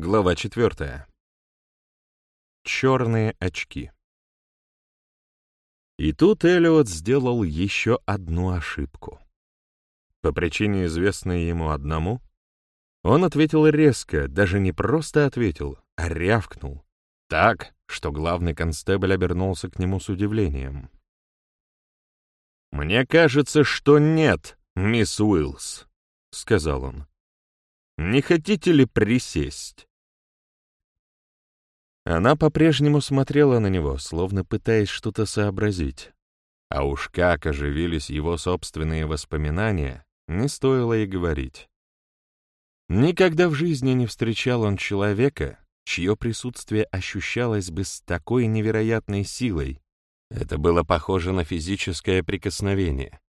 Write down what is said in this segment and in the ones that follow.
Глава четвертая. Черные очки. И тут Эллиот сделал еще одну ошибку. По причине, известной ему одному, он ответил резко, даже не просто ответил, а рявкнул. Так, что главный констебль обернулся к нему с удивлением. «Мне кажется, что нет, мисс Уиллс», — сказал он. «Не хотите ли присесть?» Она по-прежнему смотрела на него, словно пытаясь что-то сообразить. А уж как оживились его собственные воспоминания, не стоило и говорить. Никогда в жизни не встречал он человека, чье присутствие ощущалось бы с такой невероятной силой. Это было похоже на физическое прикосновение.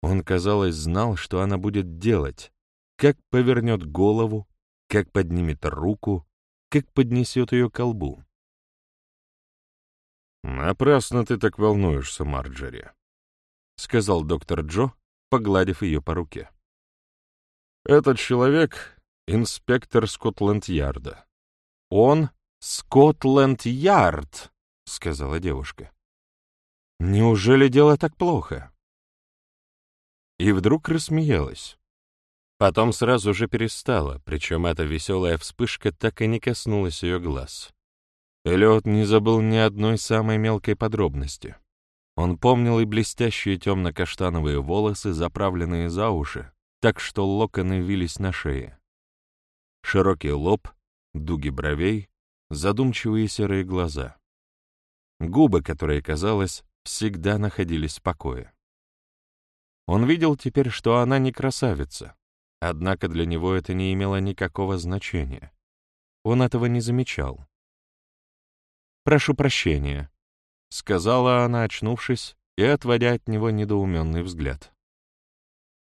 Он, казалось, знал, что она будет делать, как повернет голову, как поднимет руку, как поднесет ее к колбу. «Напрасно ты так волнуешься, Марджери», — сказал доктор Джо, погладив ее по руке. «Этот человек — инспектор Скотланд-Ярда». «Он Скотланд-Ярд», — сказала девушка. «Неужели дело так плохо?» И вдруг рассмеялась. Потом сразу же перестала, причем эта веселая вспышка так и не коснулась ее глаз. Эллиот не забыл ни одной самой мелкой подробности. Он помнил и блестящие темно-каштановые волосы, заправленные за уши, так что локоны вились на шее. Широкий лоб, дуги бровей, задумчивые серые глаза. Губы, которые, казалось, всегда находились в покое. Он видел теперь, что она не красавица, Однако для него это не имело никакого значения. Он этого не замечал. «Прошу прощения», — сказала она, очнувшись и отводя от него недоуменный взгляд.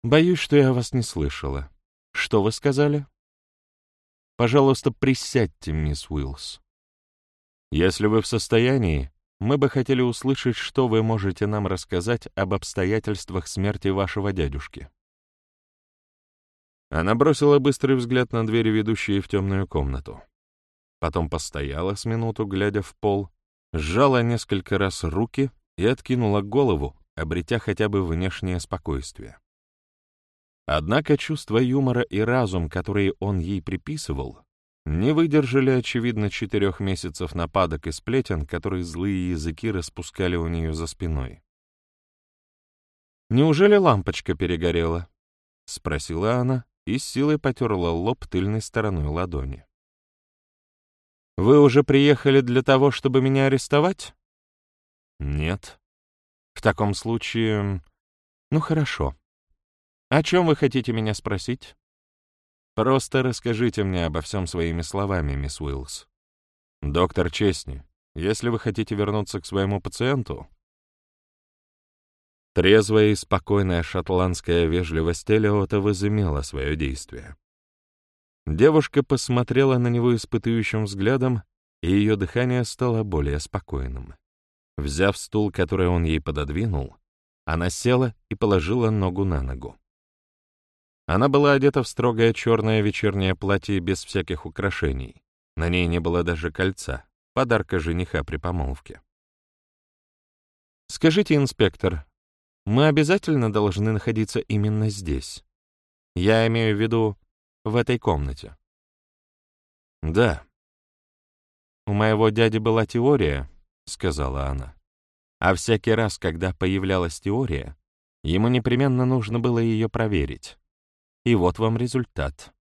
«Боюсь, что я вас не слышала. Что вы сказали?» «Пожалуйста, присядьте, мисс Уиллс. Если вы в состоянии, мы бы хотели услышать, что вы можете нам рассказать об обстоятельствах смерти вашего дядюшки». Она бросила быстрый взгляд на двери, ведущие в темную комнату. Потом постояла с минуту, глядя в пол, сжала несколько раз руки и откинула голову, обретя хотя бы внешнее спокойствие. Однако чувство юмора и разум, которые он ей приписывал, не выдержали, очевидно, четырех месяцев нападок и сплетен, которые злые языки распускали у нее за спиной. «Неужели лампочка перегорела?» — спросила она, и с силой потерла лоб тыльной стороной ладони. «Вы уже приехали для того, чтобы меня арестовать?» «Нет». «В таком случае... Ну, хорошо. О чем вы хотите меня спросить?» «Просто расскажите мне обо всем своими словами, мисс Уиллс. Доктор Честни, если вы хотите вернуться к своему пациенту, Трезвая и спокойная шотландская вежливость Элиота возымела свое действие. Девушка посмотрела на него испытующим взглядом, и ее дыхание стало более спокойным. Взяв стул, который он ей пододвинул, она села и положила ногу на ногу. Она была одета в строгое черное вечернее платье без всяких украшений. На ней не было даже кольца, подарка жениха при помолвке. «Скажите, инспектор, мы обязательно должны находиться именно здесь. Я имею в виду в этой комнате. Да. У моего дяди была теория, сказала она. А всякий раз, когда появлялась теория, ему непременно нужно было ее проверить. И вот вам результат.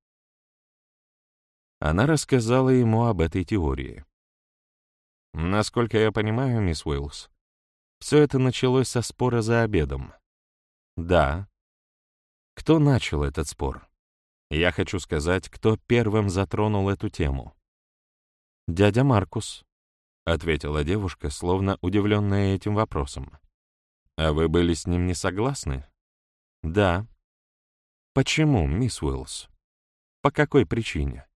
Она рассказала ему об этой теории. Насколько я понимаю, мисс Уиллс, все это началось со спора за обедом. Да. Кто начал этот спор? Я хочу сказать, кто первым затронул эту тему. «Дядя Маркус», — ответила девушка, словно удивленная этим вопросом. «А вы были с ним не согласны?» «Да». «Почему, мисс Уиллс? По какой причине?»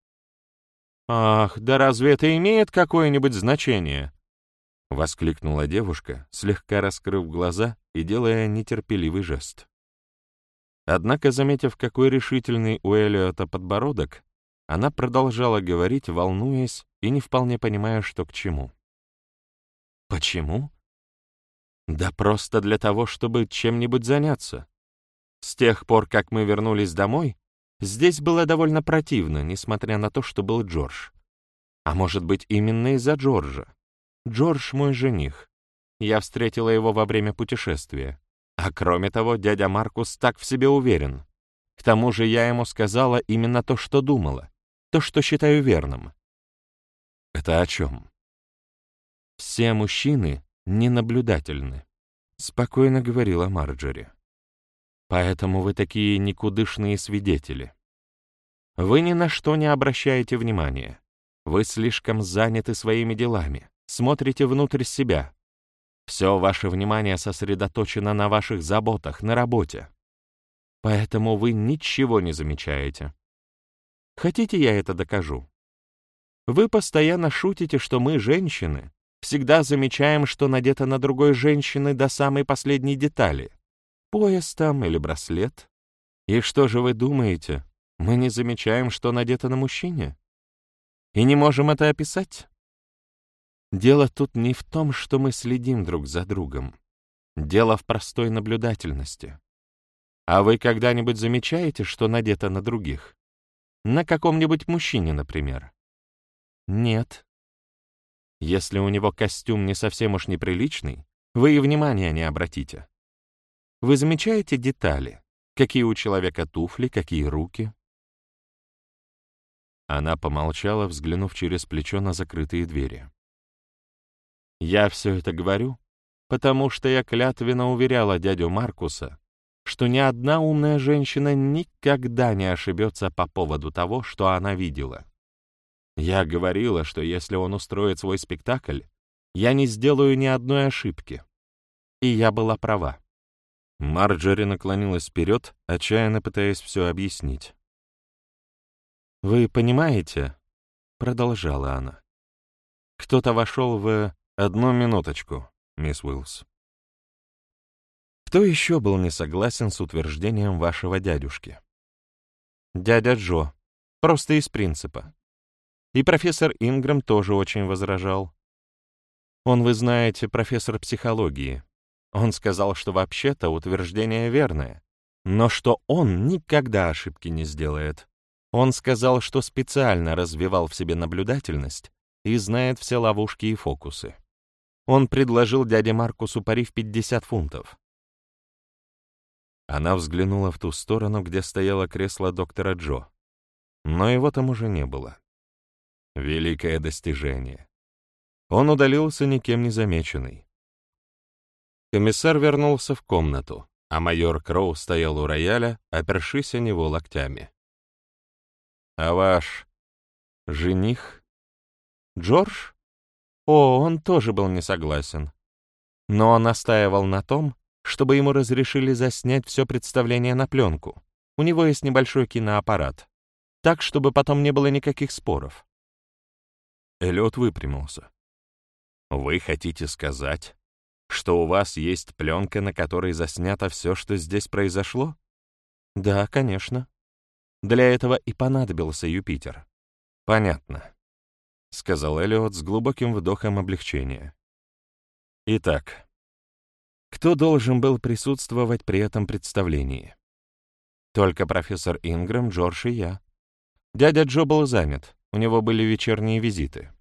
«Ах, да разве это имеет какое-нибудь значение?» — воскликнула девушка, слегка раскрыв глаза и делая нетерпеливый жест. Однако, заметив, какой решительный у Элиота подбородок, она продолжала говорить, волнуясь и не вполне понимая, что к чему. «Почему?» «Да просто для того, чтобы чем-нибудь заняться. С тех пор, как мы вернулись домой, здесь было довольно противно, несмотря на то, что был Джордж. А может быть, именно из-за Джорджа. Джордж мой жених. Я встретила его во время путешествия. А кроме того, дядя Маркус так в себе уверен. К тому же я ему сказала именно то, что думала то, что считаю верным. Это о чем? Все мужчины ненаблюдательны, спокойно говорила Марджори. Поэтому вы такие никудышные свидетели. Вы ни на что не обращаете внимания. Вы слишком заняты своими делами, смотрите внутрь себя. Все ваше внимание сосредоточено на ваших заботах, на работе. Поэтому вы ничего не замечаете. Хотите, я это докажу? Вы постоянно шутите, что мы, женщины, всегда замечаем, что надето на другой женщины до самой последней детали. Пояс там или браслет. И что же вы думаете, мы не замечаем, что надето на мужчине? И не можем это описать? Дело тут не в том, что мы следим друг за другом. Дело в простой наблюдательности. А вы когда-нибудь замечаете, что надето на других? На каком-нибудь мужчине, например? Нет. Если у него костюм не совсем уж неприличный, вы и внимания не обратите. Вы замечаете детали? Какие у человека туфли, какие руки? Она помолчала, взглянув через плечо на закрытые двери. «Я все это говорю, потому что я клятвенно уверяла дядю Маркуса, что ни одна умная женщина никогда не ошибется по поводу того, что она видела. Я говорила, что если он устроит свой спектакль, я не сделаю ни одной ошибки. И я была права. Марджори наклонилась вперед, отчаянно пытаясь все объяснить. «Вы понимаете?» — продолжала она. «Кто-то вошел в... Одну минуточку, мисс Уиллс. Кто еще был не согласен с утверждением вашего дядюшки? Дядя Джо. Просто из принципа. И профессор Ингрэм тоже очень возражал. Он, вы знаете, профессор психологии. Он сказал, что вообще-то утверждение верное, но что он никогда ошибки не сделает. Он сказал, что специально развивал в себе наблюдательность и знает все ловушки и фокусы. Он предложил дяде Маркусу пари в 50 фунтов. Она взглянула в ту сторону, где стояло кресло доктора Джо. Но его там уже не было. Великое достижение. Он удалился никем не замеченный. Комиссар вернулся в комнату, а майор Кроу стоял у рояля, опершись о него локтями. «А ваш жених? Джордж? О, он тоже был не согласен. Но он настаивал на том, чтобы ему разрешили заснять все представление на пленку. У него есть небольшой киноаппарат. Так, чтобы потом не было никаких споров. Эллиот выпрямился. «Вы хотите сказать, что у вас есть пленка, на которой заснято все, что здесь произошло?» «Да, конечно. Для этого и понадобился Юпитер». «Понятно», — сказал Эллиот с глубоким вдохом облегчения. «Итак, кто должен был присутствовать при этом представлении? Только профессор Ингрэм, Джордж и я. Дядя Джо был занят, у него были вечерние визиты.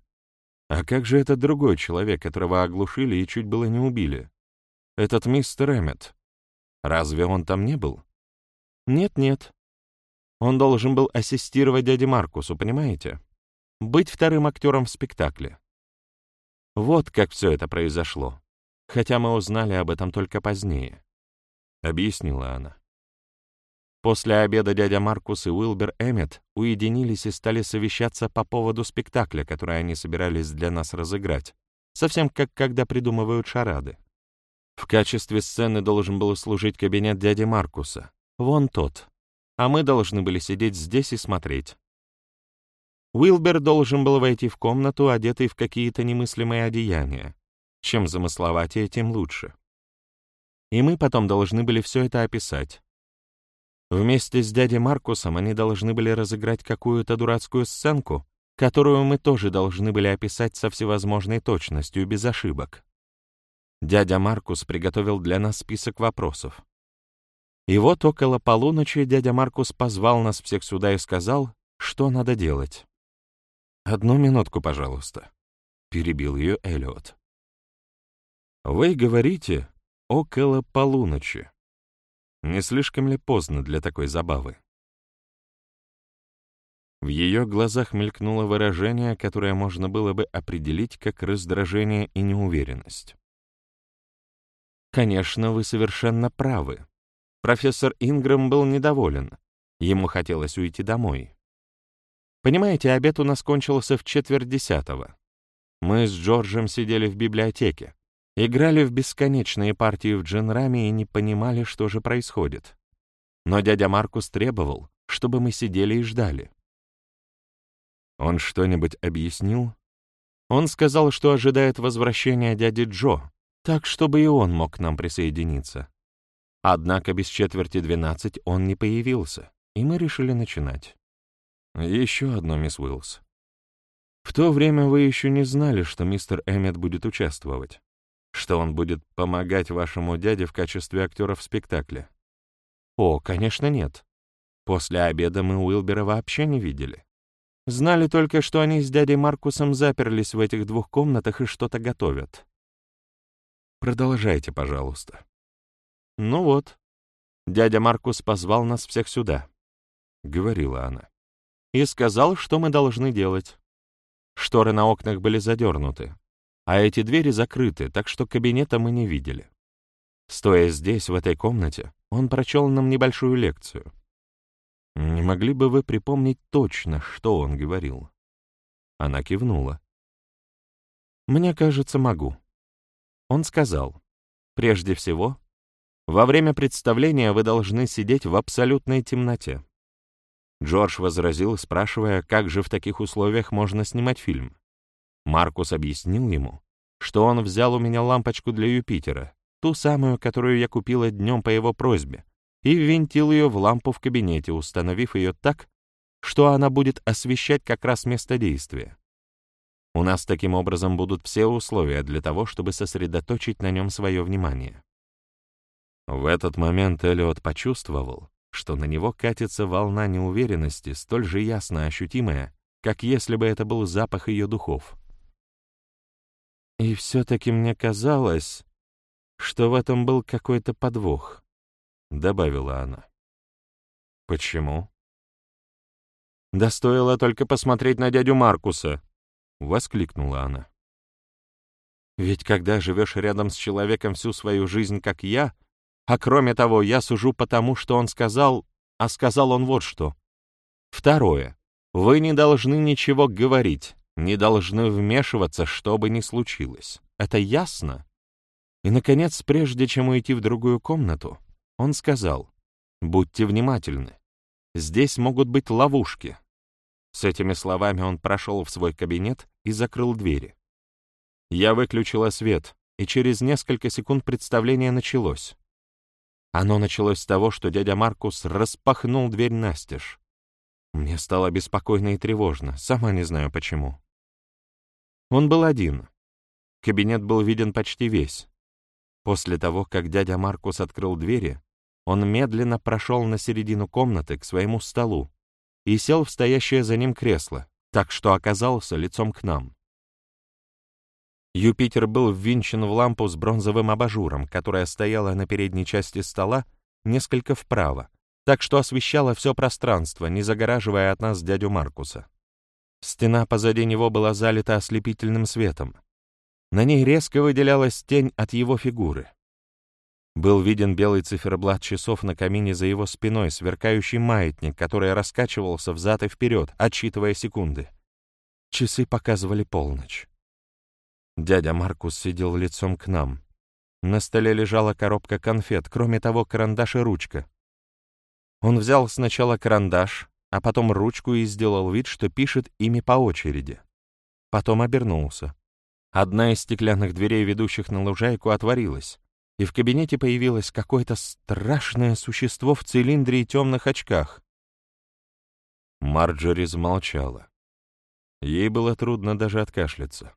А как же этот другой человек, которого оглушили и чуть было не убили? Этот мистер Эммет. Разве он там не был? Нет-нет. Он должен был ассистировать дяде Маркусу, понимаете? Быть вторым актером в спектакле. Вот как все это произошло хотя мы узнали об этом только позднее», — объяснила она. После обеда дядя Маркус и Уилбер Эммет уединились и стали совещаться по поводу спектакля, который они собирались для нас разыграть, совсем как когда придумывают шарады. В качестве сцены должен был служить кабинет дяди Маркуса, вон тот, а мы должны были сидеть здесь и смотреть. Уилбер должен был войти в комнату, одетый в какие-то немыслимые одеяния, чем замысловатее, тем лучше. И мы потом должны были все это описать. Вместе с дядей Маркусом они должны были разыграть какую-то дурацкую сценку, которую мы тоже должны были описать со всевозможной точностью, без ошибок. Дядя Маркус приготовил для нас список вопросов. И вот около полуночи дядя Маркус позвал нас всех сюда и сказал, что надо делать. «Одну минутку, пожалуйста», — перебил ее Эллиот. «Вы говорите около полуночи. Не слишком ли поздно для такой забавы?» В ее глазах мелькнуло выражение, которое можно было бы определить как раздражение и неуверенность. «Конечно, вы совершенно правы. Профессор Ингрэм был недоволен. Ему хотелось уйти домой. Понимаете, обед у нас кончился в четверть десятого. Мы с Джорджем сидели в библиотеке, играли в бесконечные партии в джинраме и не понимали, что же происходит. Но дядя Маркус требовал, чтобы мы сидели и ждали. Он что-нибудь объяснил? Он сказал, что ожидает возвращения дяди Джо, так, чтобы и он мог к нам присоединиться. Однако без четверти двенадцать он не появился, и мы решили начинать. Еще одно, мисс Уиллс. В то время вы еще не знали, что мистер Эммет будет участвовать, что он будет помогать вашему дяде в качестве актера в спектакле. О, конечно, нет. После обеда мы Уилбера вообще не видели. Знали только, что они с дядей Маркусом заперлись в этих двух комнатах и что-то готовят. Продолжайте, пожалуйста. Ну вот, дядя Маркус позвал нас всех сюда, — говорила она, — и сказал, что мы должны делать. Шторы на окнах были задернуты, а эти двери закрыты, так что кабинета мы не видели. Стоя здесь, в этой комнате, он прочел нам небольшую лекцию — не могли бы вы припомнить точно, что он говорил?» Она кивнула. «Мне кажется, могу». Он сказал, «Прежде всего, во время представления вы должны сидеть в абсолютной темноте». Джордж возразил, спрашивая, как же в таких условиях можно снимать фильм. Маркус объяснил ему, что он взял у меня лампочку для Юпитера, ту самую, которую я купила днем по его просьбе, и ввинтил ее в лампу в кабинете, установив ее так, что она будет освещать как раз место действия. У нас таким образом будут все условия для того, чтобы сосредоточить на нем свое внимание. В этот момент Эллиот почувствовал, что на него катится волна неуверенности, столь же ясно ощутимая, как если бы это был запах ее духов. И все-таки мне казалось, что в этом был какой-то подвох. — добавила она. «Почему?» «Да стоило только посмотреть на дядю Маркуса!» — воскликнула она. «Ведь когда живешь рядом с человеком всю свою жизнь, как я, а кроме того, я сужу потому, что он сказал, а сказал он вот что. Второе. Вы не должны ничего говорить, не должны вмешиваться, что бы ни случилось. Это ясно? И, наконец, прежде чем уйти в другую комнату, он сказал, «Будьте внимательны. Здесь могут быть ловушки». С этими словами он прошел в свой кабинет и закрыл двери. Я выключила свет, и через несколько секунд представление началось. Оно началось с того, что дядя Маркус распахнул дверь настежь. Мне стало беспокойно и тревожно, сама не знаю почему. Он был один. Кабинет был виден почти весь. После того, как дядя Маркус открыл двери, он медленно прошел на середину комнаты к своему столу и сел в стоящее за ним кресло, так что оказался лицом к нам. Юпитер был ввинчен в лампу с бронзовым абажуром, которая стояла на передней части стола несколько вправо, так что освещала все пространство, не загораживая от нас дядю Маркуса. Стена позади него была залита ослепительным светом. На ней резко выделялась тень от его фигуры. Был виден белый циферблат часов на камине за его спиной, сверкающий маятник, который раскачивался взад и вперед, отсчитывая секунды. Часы показывали полночь. Дядя Маркус сидел лицом к нам. На столе лежала коробка конфет, кроме того, карандаш и ручка. Он взял сначала карандаш, а потом ручку и сделал вид, что пишет ими по очереди. Потом обернулся. Одна из стеклянных дверей, ведущих на лужайку, отворилась и в кабинете появилось какое-то страшное существо в цилиндре и темных очках. Марджори замолчала. Ей было трудно даже откашляться.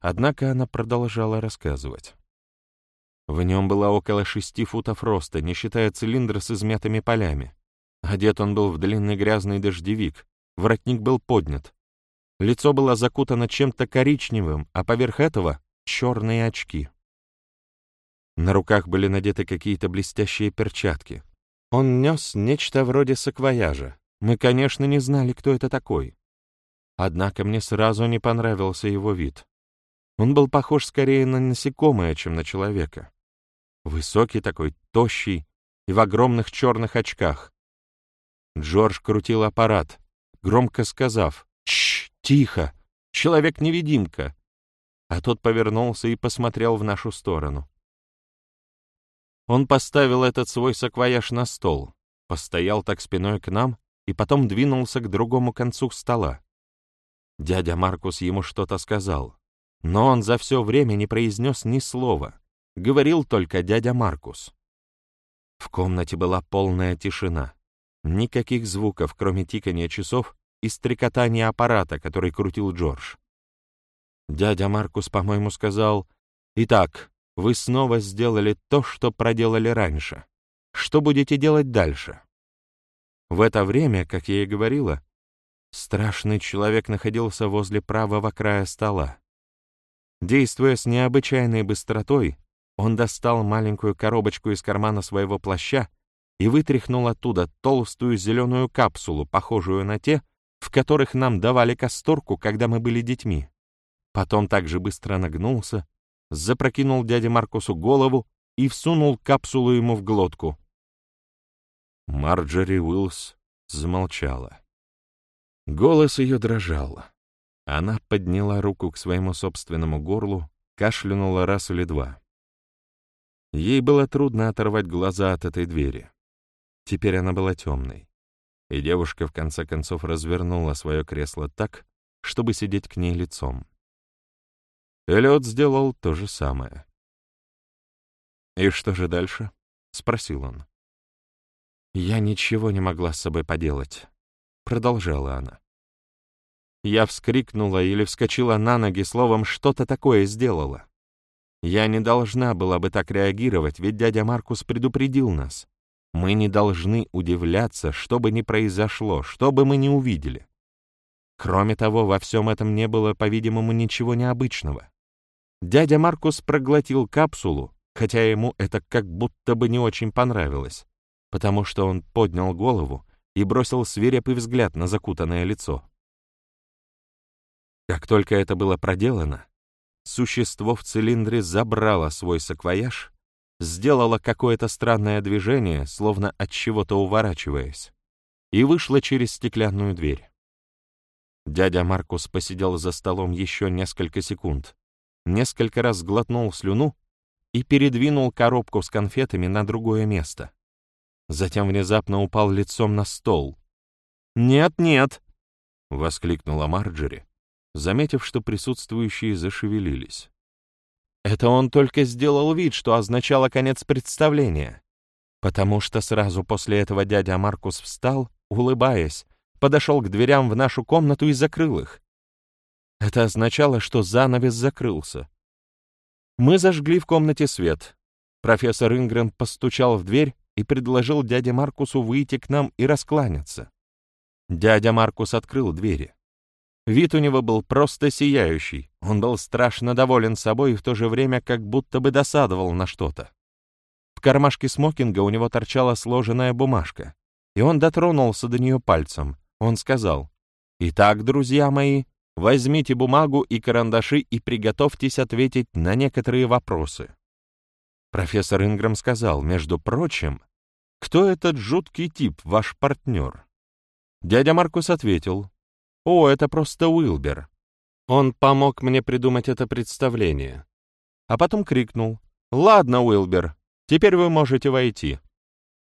Однако она продолжала рассказывать. В нем было около шести футов роста, не считая цилиндра с измятыми полями. Одет он был в длинный грязный дождевик, воротник был поднят. Лицо было закутано чем-то коричневым, а поверх этого — черные очки. На руках были надеты какие-то блестящие перчатки. Он нес нечто вроде саквояжа. Мы, конечно, не знали, кто это такой. Однако мне сразу не понравился его вид. Он был похож скорее на насекомое, чем на человека. Высокий такой, тощий и в огромных черных очках. Джордж крутил аппарат, громко сказав «Чш, тихо, человек-невидимка!» А тот повернулся и посмотрел в нашу сторону. Он поставил этот свой саквояж на стол, постоял так спиной к нам и потом двинулся к другому концу стола. Дядя Маркус ему что-то сказал, но он за все время не произнес ни слова, говорил только дядя Маркус. В комнате была полная тишина. Никаких звуков, кроме тикания часов и стрекотания аппарата, который крутил Джордж. Дядя Маркус, по-моему, сказал, «Итак, вы снова сделали то, что проделали раньше. Что будете делать дальше?» В это время, как я и говорила, страшный человек находился возле правого края стола. Действуя с необычайной быстротой, он достал маленькую коробочку из кармана своего плаща и вытряхнул оттуда толстую зеленую капсулу, похожую на те, в которых нам давали касторку, когда мы были детьми. Потом также быстро нагнулся, запрокинул дяде Маркусу голову и всунул капсулу ему в глотку. Марджори Уиллс замолчала. Голос ее дрожал. Она подняла руку к своему собственному горлу, кашлянула раз или два. Ей было трудно оторвать глаза от этой двери. Теперь она была темной, и девушка в конце концов развернула свое кресло так, чтобы сидеть к ней лицом. Эллиот сделал то же самое. «И что же дальше?» — спросил он. «Я ничего не могла с собой поделать», — продолжала она. Я вскрикнула или вскочила на ноги, словом, что-то такое сделала. Я не должна была бы так реагировать, ведь дядя Маркус предупредил нас. Мы не должны удивляться, что бы ни произошло, что бы мы ни увидели. Кроме того, во всем этом не было, по-видимому, ничего необычного. Дядя Маркус проглотил капсулу, хотя ему это как будто бы не очень понравилось, потому что он поднял голову и бросил свирепый взгляд на закутанное лицо. Как только это было проделано, Существо в цилиндре забрало свой саквояж, сделало какое-то странное движение, словно от чего-то уворачиваясь, и вышло через стеклянную дверь. Дядя Маркус посидел за столом еще несколько секунд, несколько раз глотнул слюну и передвинул коробку с конфетами на другое место. Затем внезапно упал лицом на стол. «Нет, нет!» — воскликнула Марджери, заметив, что присутствующие зашевелились. Это он только сделал вид, что означало конец представления, потому что сразу после этого дядя Маркус встал, улыбаясь, подошел к дверям в нашу комнату и закрыл их. Это означало, что занавес закрылся. Мы зажгли в комнате свет. Профессор Ингрэм постучал в дверь и предложил дяде Маркусу выйти к нам и раскланяться. Дядя Маркус открыл двери. Вид у него был просто сияющий, он был страшно доволен собой и в то же время как будто бы досадовал на что-то. В кармашке смокинга у него торчала сложенная бумажка, и он дотронулся до нее пальцем. Он сказал, «Итак, друзья мои, возьмите бумагу и карандаши и приготовьтесь ответить на некоторые вопросы». Профессор Инграм сказал, между прочим, «Кто этот жуткий тип, ваш партнер?» Дядя Маркус ответил, «О, это просто Уилбер. Он помог мне придумать это представление». А потом крикнул, «Ладно, Уилбер, теперь вы можете войти».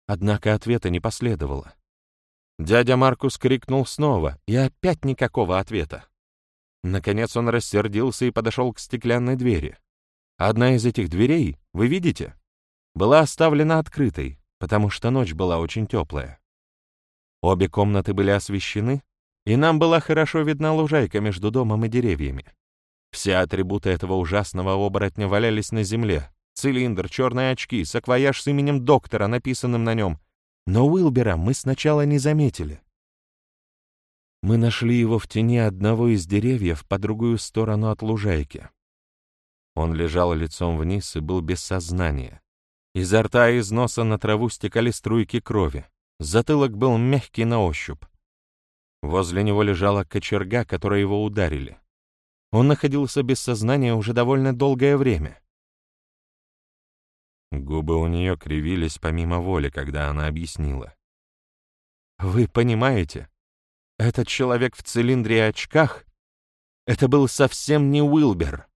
Однако ответа не последовало. Дядя Маркус крикнул снова, и опять никакого ответа. Наконец он рассердился и подошел к стеклянной двери. Одна из этих дверей, вы видите, была оставлена открытой, потому что ночь была очень теплая. Обе комнаты были освещены, и нам была хорошо видна лужайка между домом и деревьями. Все атрибуты этого ужасного оборотня валялись на земле. Цилиндр, черные очки, саквояж с именем доктора, написанным на нем. Но Уилбера мы сначала не заметили. Мы нашли его в тени одного из деревьев по другую сторону от лужайки. Он лежал лицом вниз и был без сознания. Изо рта и из носа на траву стекали струйки крови. Затылок был мягкий на ощупь. Возле него лежала кочерга, которой его ударили. Он находился без сознания уже довольно долгое время. Губы у нее кривились помимо воли, когда она объяснила. «Вы понимаете, этот человек в цилиндре и очках — это был совсем не Уилбер.